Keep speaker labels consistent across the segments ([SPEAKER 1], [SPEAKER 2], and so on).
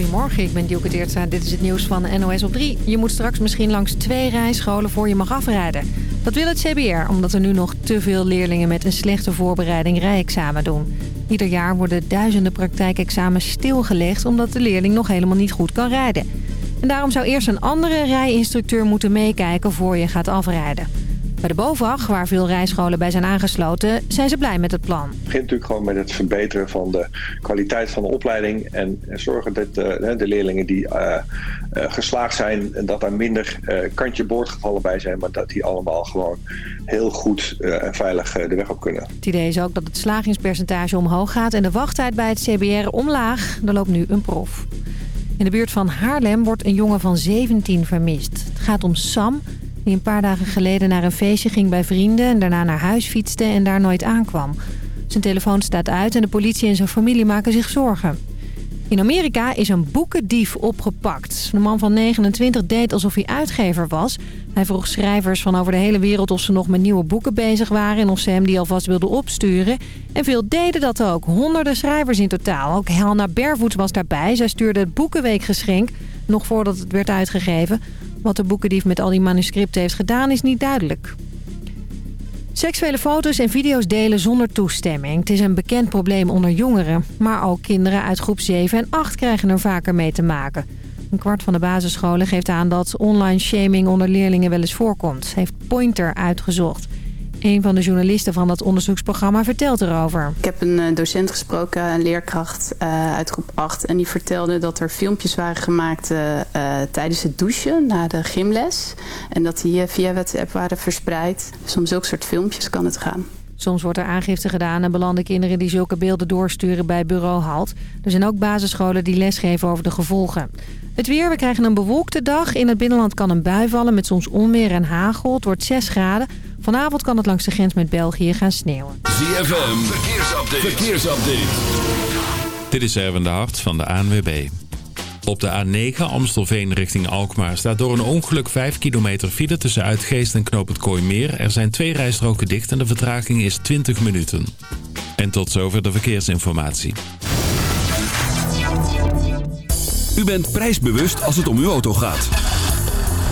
[SPEAKER 1] Goedemorgen, ik ben Dielke Teertstra. Dit is het nieuws van NOS op 3. Je moet straks misschien langs twee rijscholen voor je mag afrijden. Dat wil het CBR, omdat er nu nog te veel leerlingen met een slechte voorbereiding rijexamen doen. Ieder jaar worden duizenden praktijkexamens stilgelegd... omdat de leerling nog helemaal niet goed kan rijden. En daarom zou eerst een andere rijinstructeur moeten meekijken voor je gaat afrijden. Bij de BOVAG, waar veel rijscholen bij zijn aangesloten, zijn ze blij met het plan.
[SPEAKER 2] Het begint natuurlijk gewoon met het verbeteren van de kwaliteit van de opleiding. En zorgen dat de, de leerlingen die uh, uh, geslaagd zijn, dat daar minder uh, kantje boordgevallen bij zijn. Maar dat die allemaal gewoon heel goed en veilig de weg op kunnen.
[SPEAKER 1] Het idee is ook dat het slagingspercentage omhoog gaat en de wachttijd bij het CBR omlaag. Er loopt nu een proef. In de buurt van Haarlem wordt een jongen van 17 vermist. Het gaat om Sam, die een paar dagen geleden naar een feestje ging bij vrienden... en daarna naar huis fietste en daar nooit aankwam. Zijn telefoon staat uit en de politie en zijn familie maken zich zorgen. In Amerika is een boekendief opgepakt. De man van 29 deed alsof hij uitgever was. Hij vroeg schrijvers van over de hele wereld of ze nog met nieuwe boeken bezig waren... en of ze hem die alvast wilden opsturen. En veel deden dat ook. Honderden schrijvers in totaal. Ook Helena Bervoets was daarbij. Zij stuurde het Boekenweekgeschenk nog voordat het werd uitgegeven. Wat de boekendief met al die manuscripten heeft gedaan is niet duidelijk. Seksuele foto's en video's delen zonder toestemming. Het is een bekend probleem onder jongeren. Maar ook kinderen uit groep 7 en 8 krijgen er vaker mee te maken. Een kwart van de basisscholen geeft aan dat online shaming onder leerlingen wel eens voorkomt. Heeft Pointer uitgezocht. Een van de journalisten van dat onderzoeksprogramma vertelt erover.
[SPEAKER 3] Ik heb een eh, docent gesproken, een leerkracht uh, uit groep 8. En die vertelde dat er filmpjes waren gemaakt uh, tijdens het douchen na de gymles. En dat die via WhatsApp waren verspreid. Dus om zulke soort filmpjes kan het gaan.
[SPEAKER 1] Soms wordt er aangifte gedaan en belanden kinderen die zulke beelden doorsturen bij bureau HALT. Er zijn ook basisscholen die lesgeven over de gevolgen. Het weer, we krijgen een bewolkte dag. In het binnenland kan een bui vallen met soms onweer en hagel. Het wordt 6 graden. Vanavond kan het langs de grens met België gaan sneeuwen.
[SPEAKER 4] ZFM, verkeersupdate. verkeersupdate.
[SPEAKER 5] Dit is Erwin de Hart van de ANWB. Op de A9 Amstelveen richting Alkmaar staat door een ongeluk 5 kilometer file tussen Uitgeest en Knoop het Kooimeer. Er zijn twee rijstroken dicht en de vertraging is 20 minuten. En tot zover de verkeersinformatie.
[SPEAKER 4] U bent prijsbewust als het om uw auto gaat.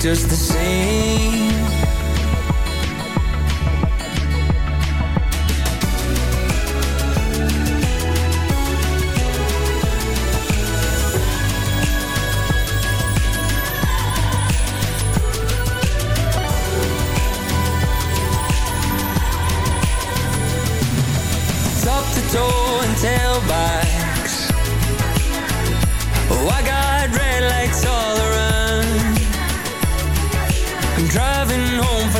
[SPEAKER 6] Just the same.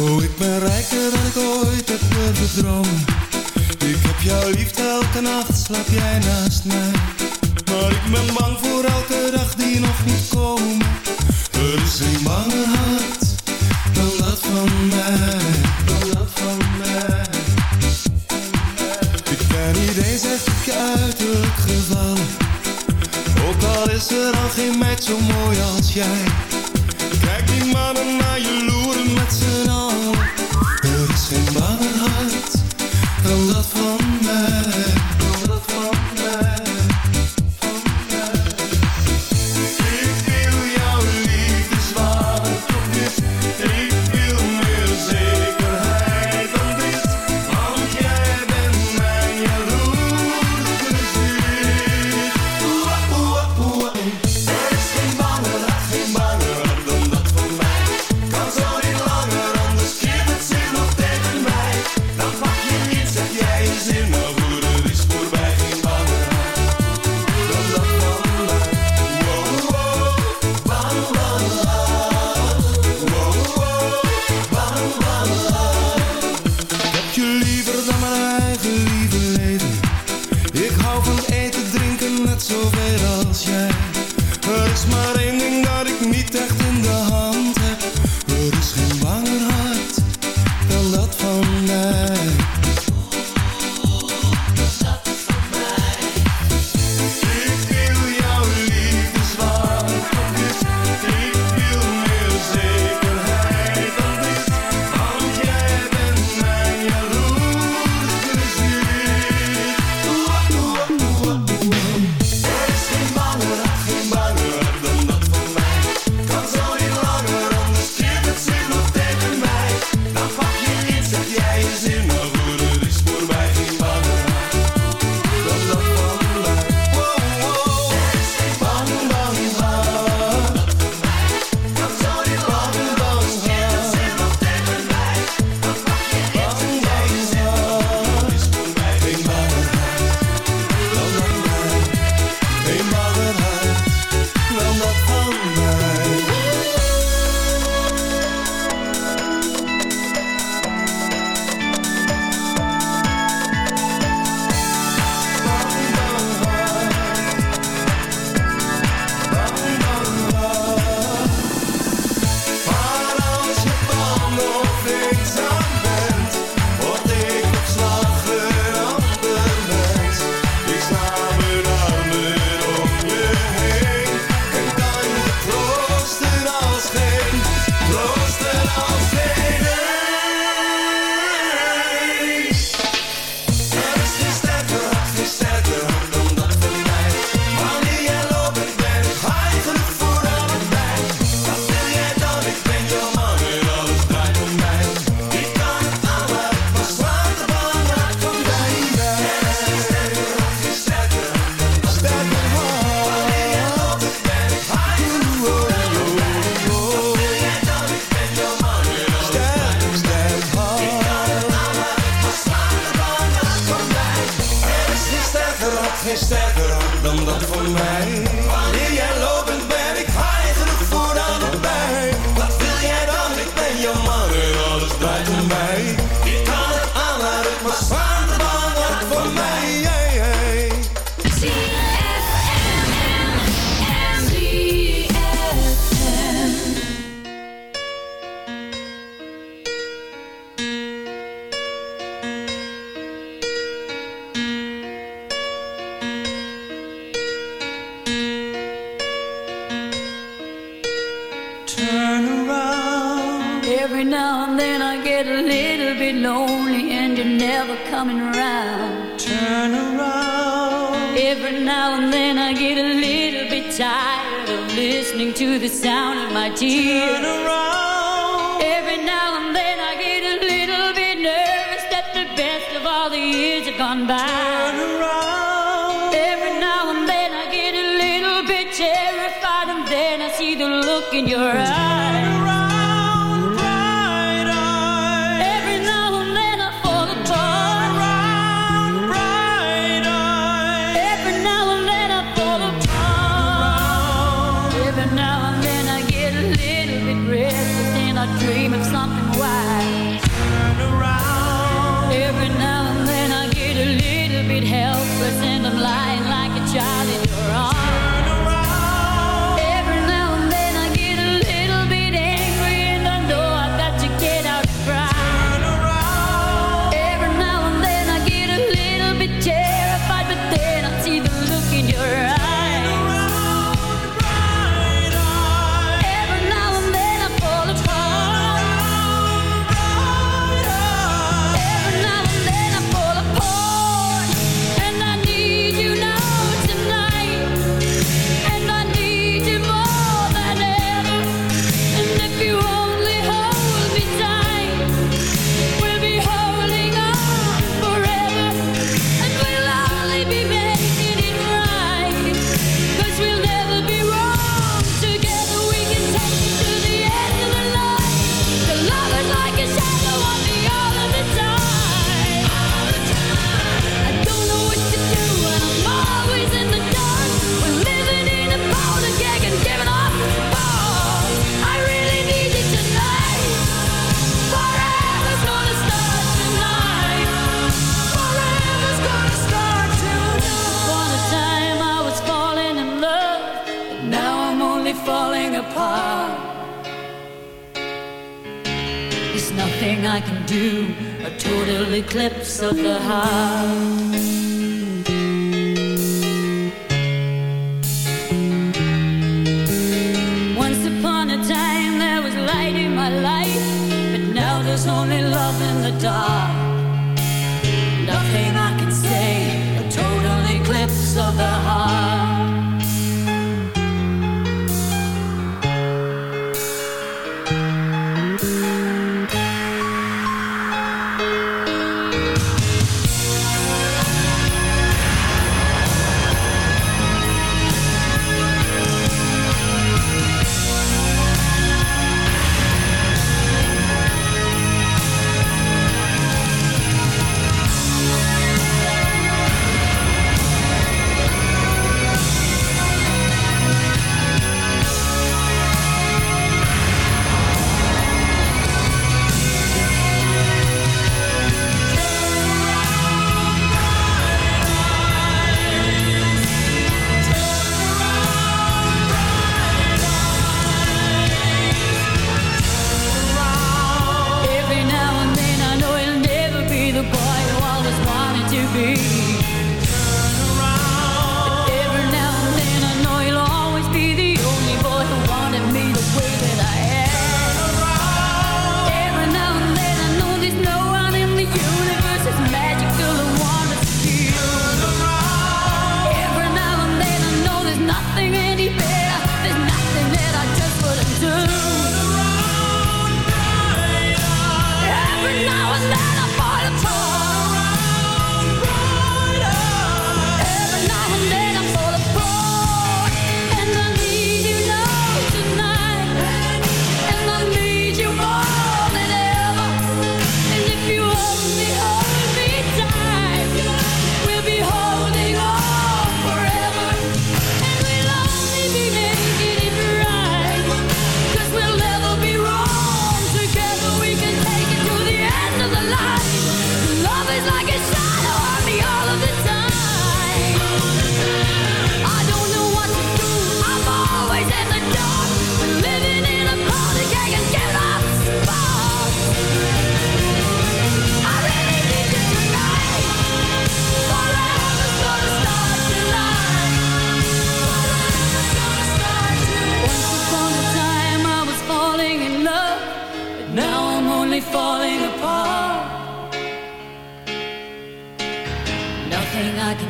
[SPEAKER 7] Oh, ik ben rijker dan ik ooit heb durven dromen. Ik heb jouw liefde elke nacht, slaap jij naast mij. Maar ik ben bang voor elke dag die nog niet komen. Er is een banger hart dan dat van mij. Dan dat van mij. Ik ben niet eens echt op je uiterlijk gevallen. Ook al is er al geen meid zo mooi als jij. Kijk die mannen naar je loeren met z'n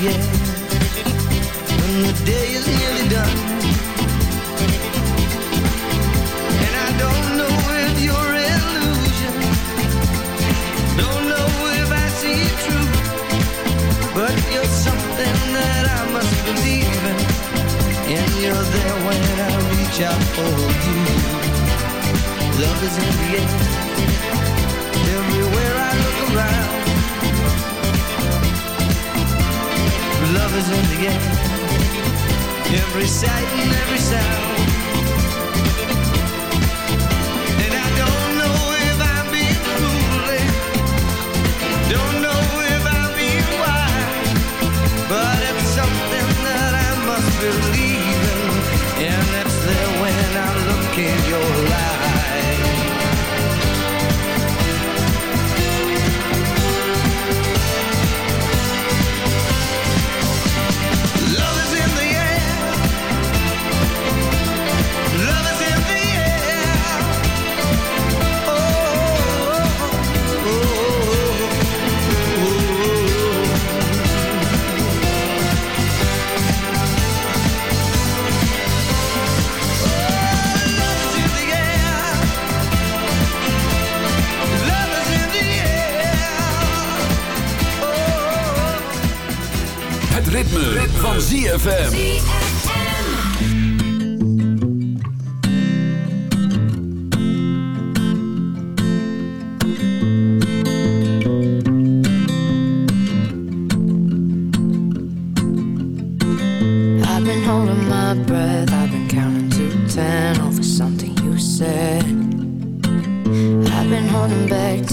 [SPEAKER 8] yeah.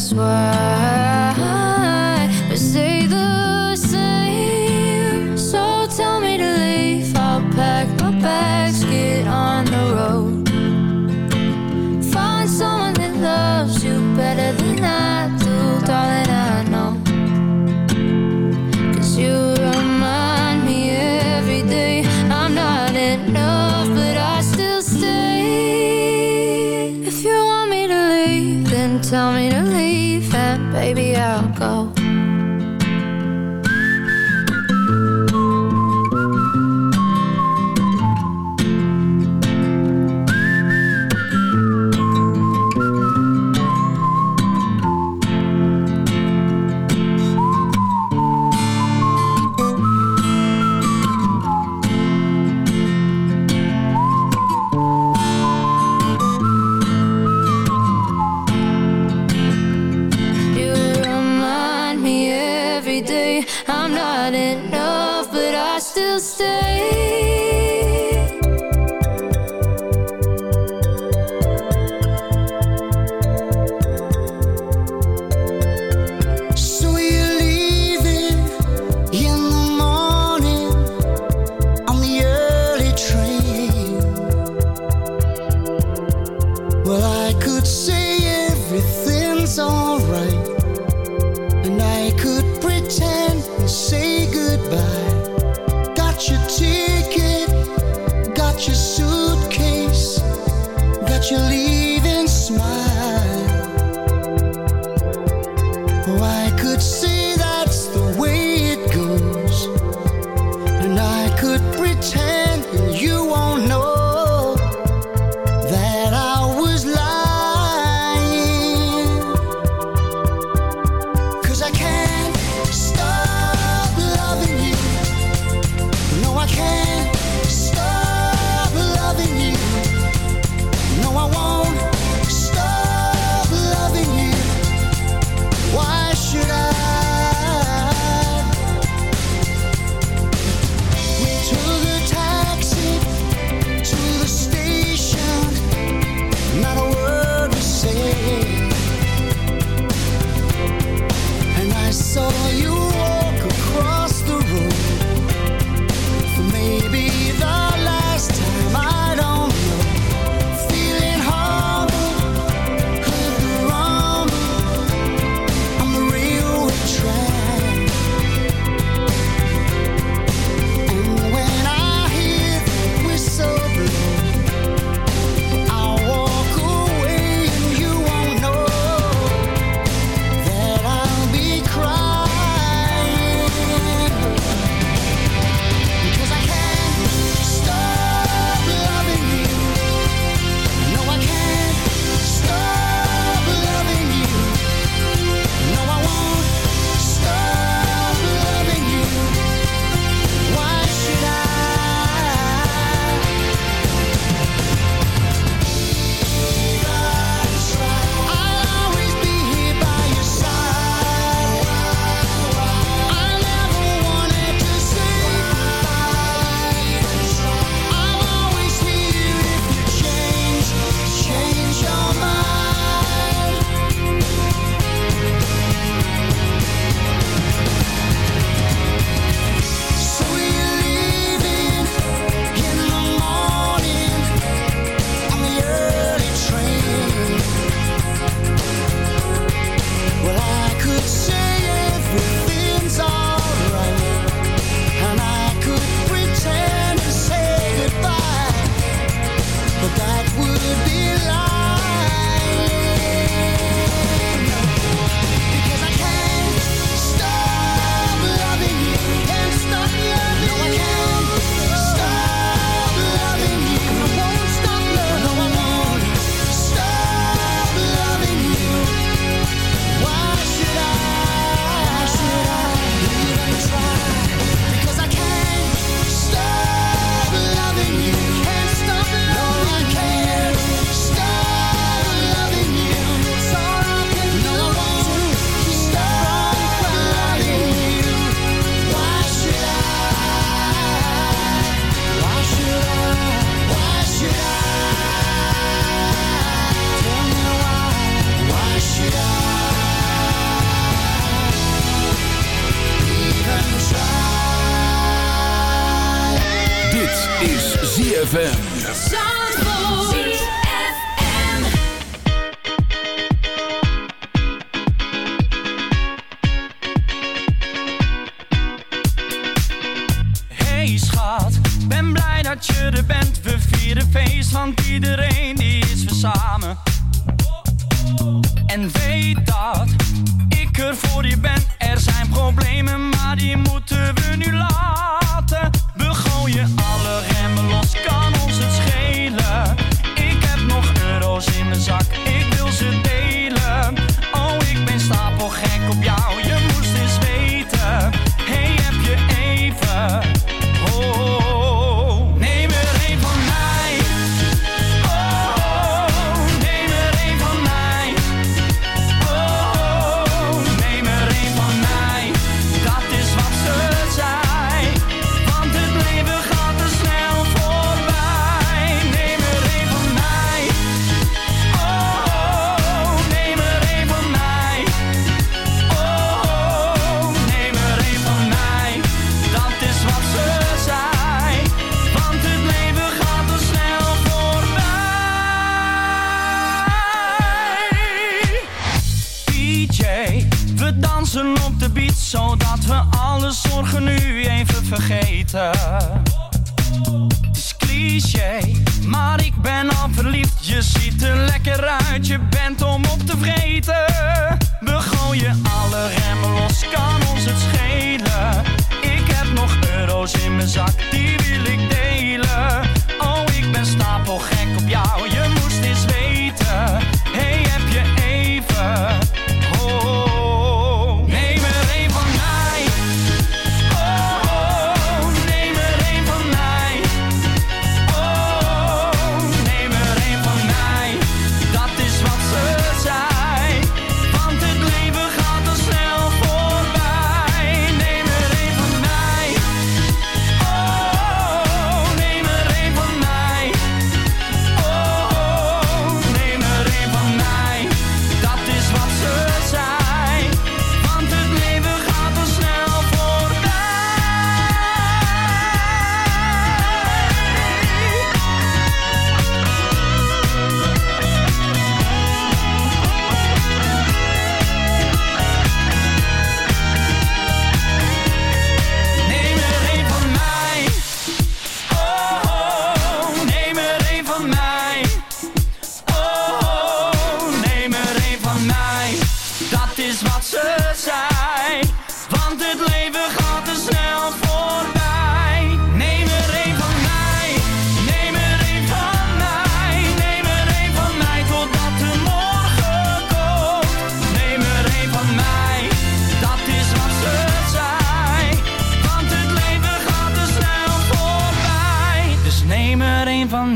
[SPEAKER 8] swear. winter.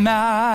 [SPEAKER 8] my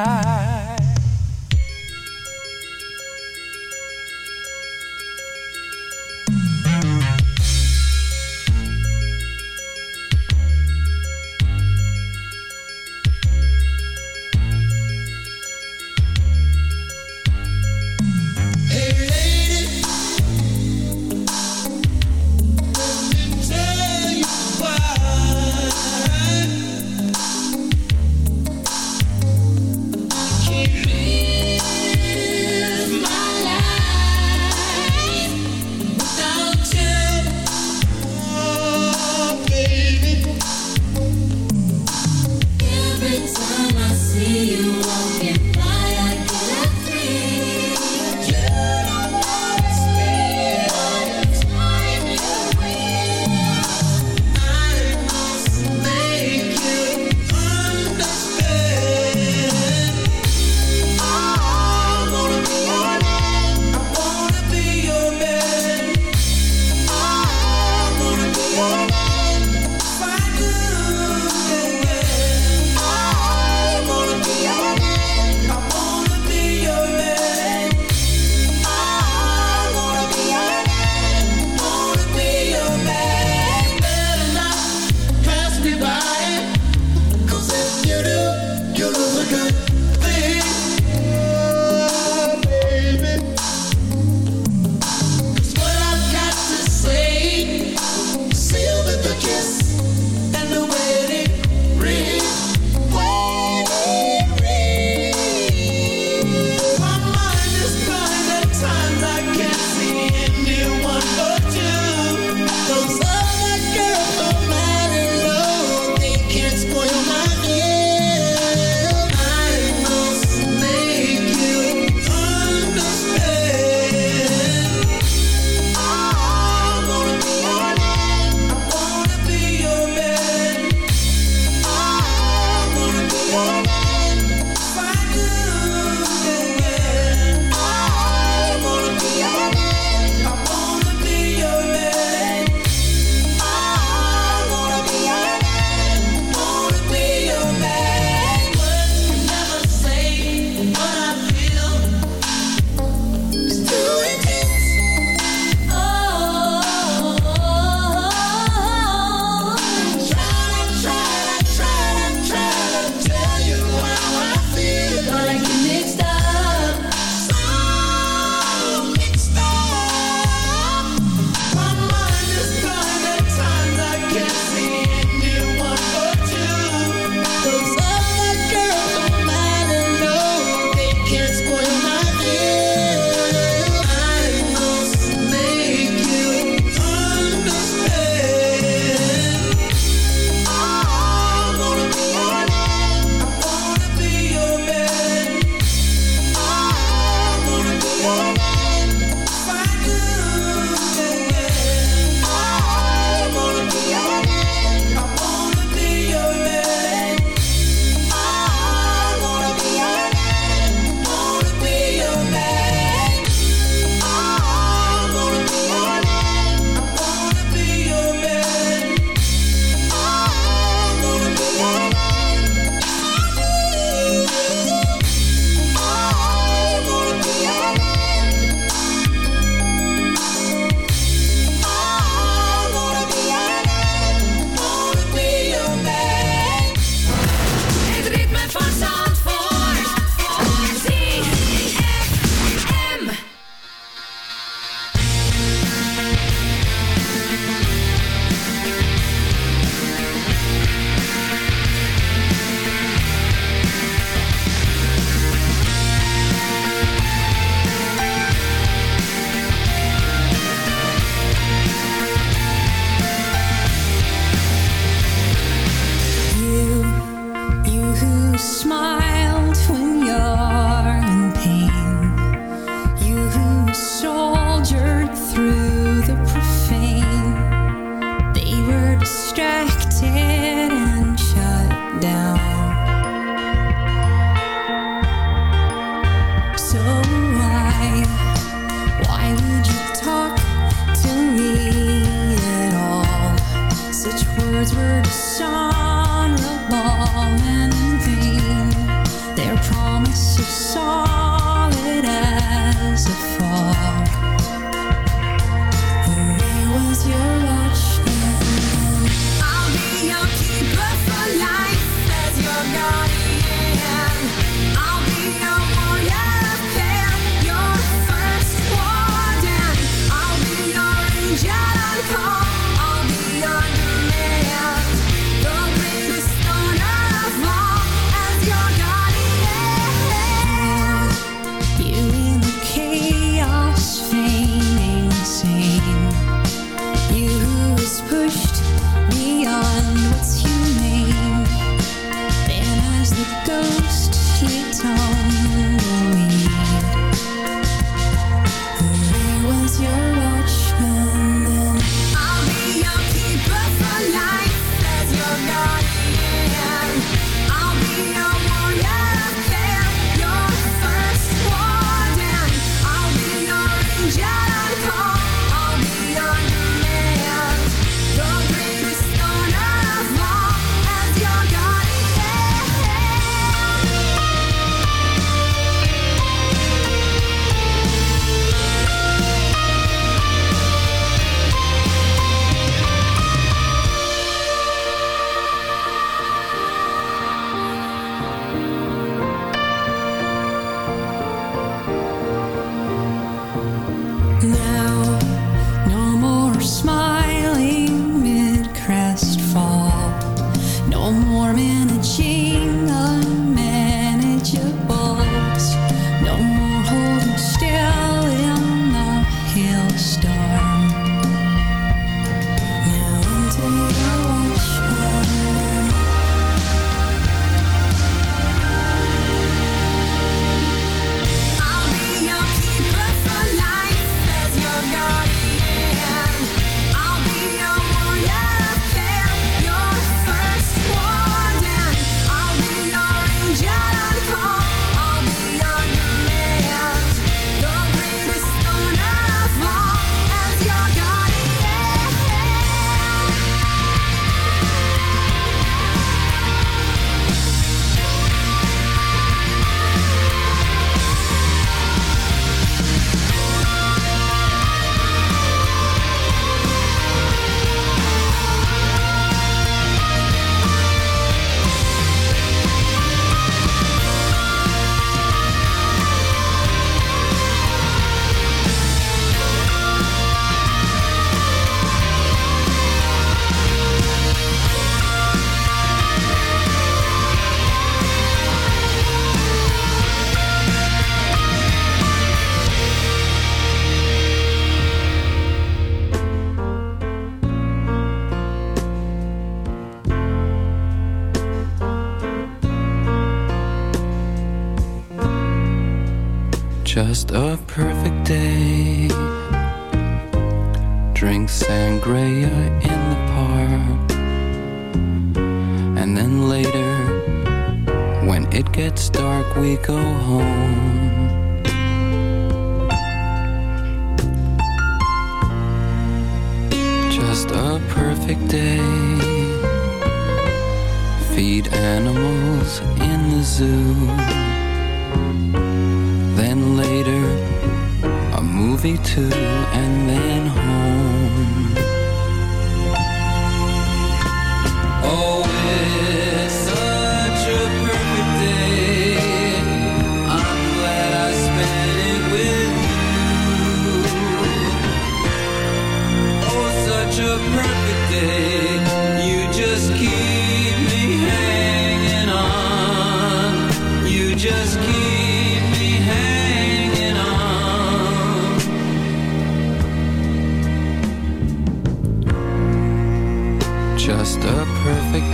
[SPEAKER 8] just a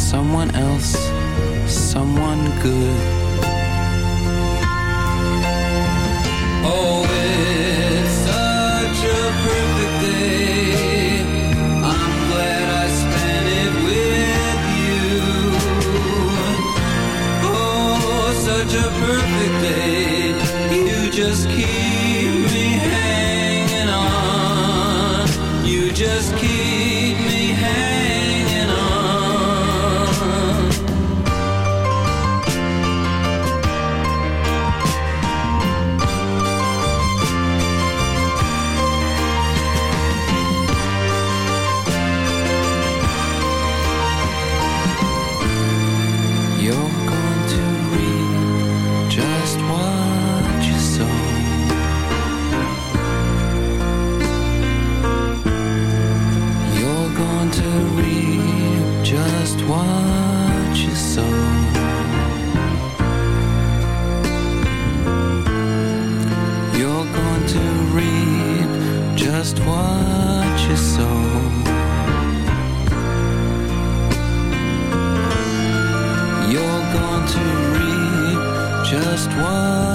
[SPEAKER 7] someone else, someone good. Oh.
[SPEAKER 9] one.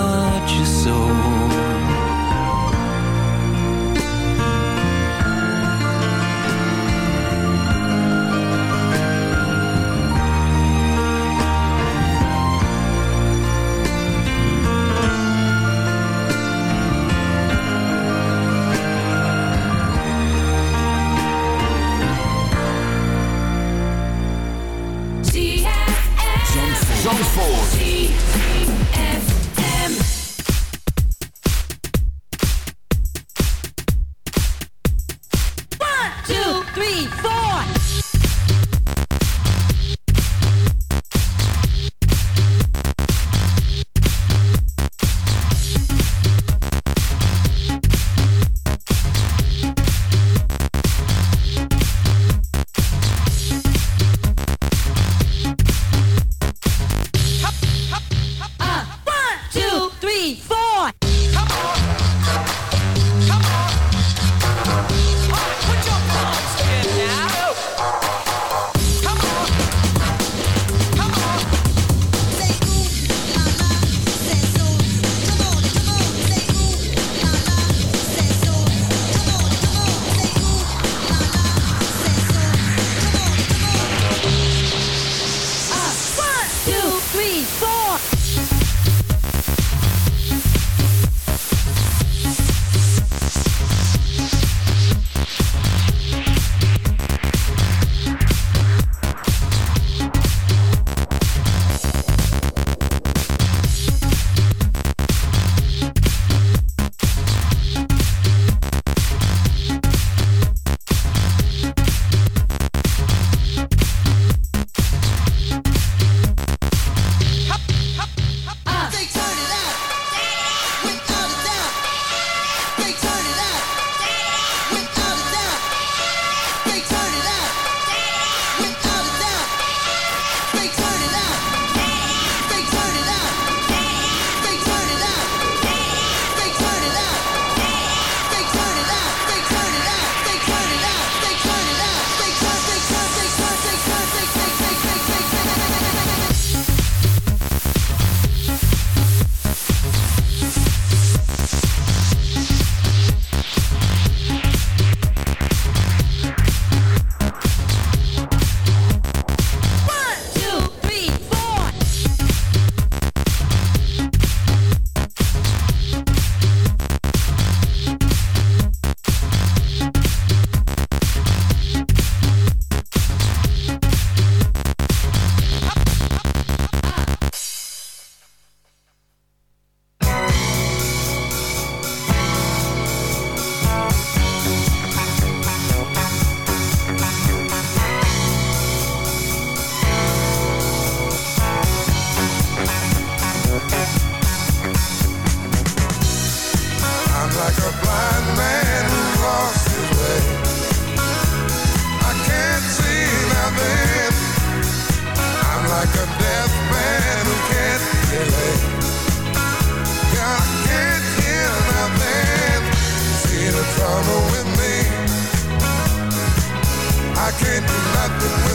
[SPEAKER 10] can't with nothing